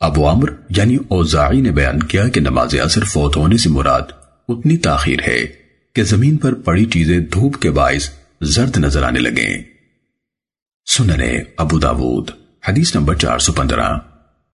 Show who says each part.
Speaker 1: ابو عمر یعنی اوزاعی نے بیان کیا کہ نماز اثر فوت ہونے سے مراد اتنی تاخیر ہے کہ زمین پر پڑی چیزیں دھوپ کے باعث زرد نظر آنے لگیں۔ سننے ابو داود، حدیث نمبر چار سو پندرہ۔